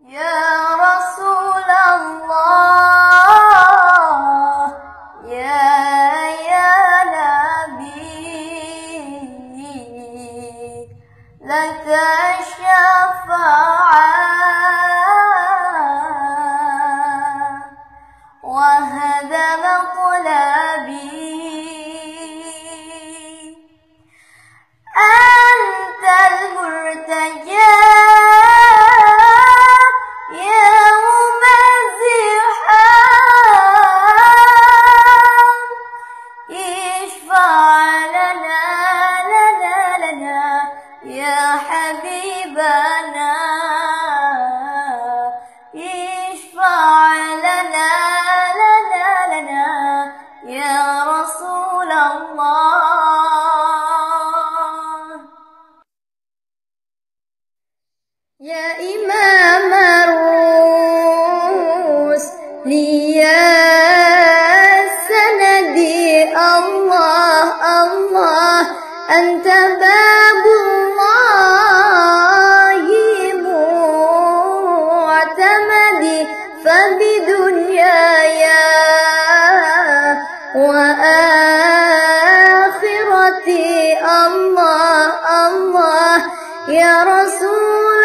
يا رسول الله يا يا نبي لك يا إمام الرسل يا سندي الله الله أنت باب الله معتمدي فبدنياي وآخرتي الله الله يا رسول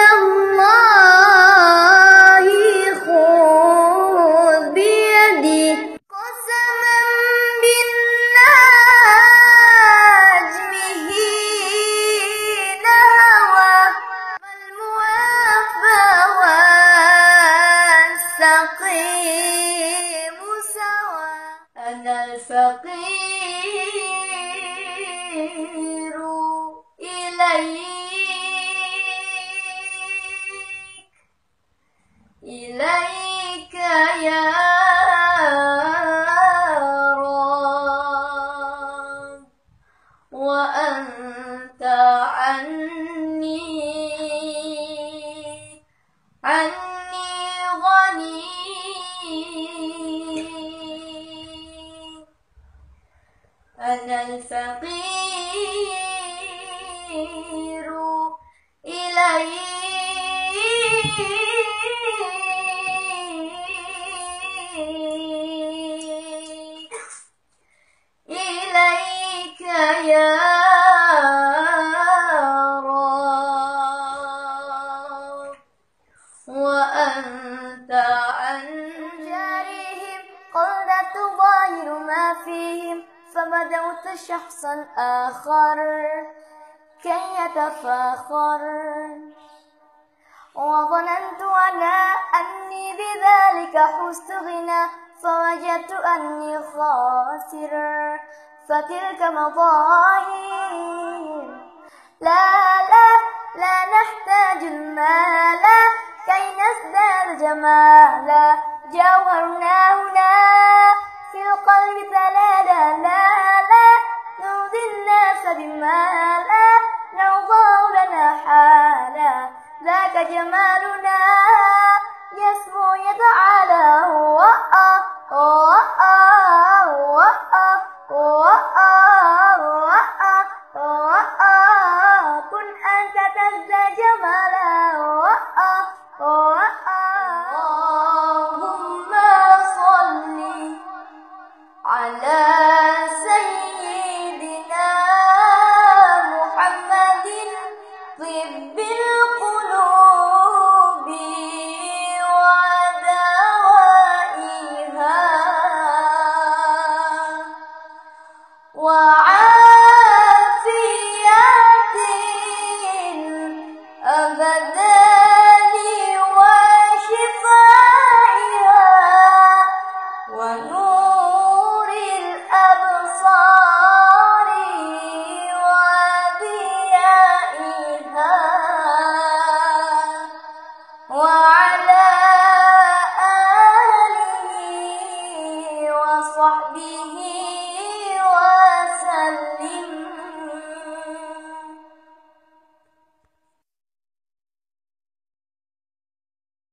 والسقيم سوى أنا الفقير إليك. إليك يا رب. وأنت عني. عني. أنا الفقير إليك. ظاهر ما فيهم فبدوت شخصا آخر. كي يتفاخر. وظننت أنا أني بذلك حزت غنى فوجدت أني خاسر. فتلك مظاهر. لا لا لا نحتاج المال. كي نزداد جمالا جوهرنا هنا في القلب تلالا لا لا نرضي الناس بما لا نرضى لنا حالا. ذاك جمالنا. يسمو يتعالى وآ كن أنت تزدى جمالا. الأبصار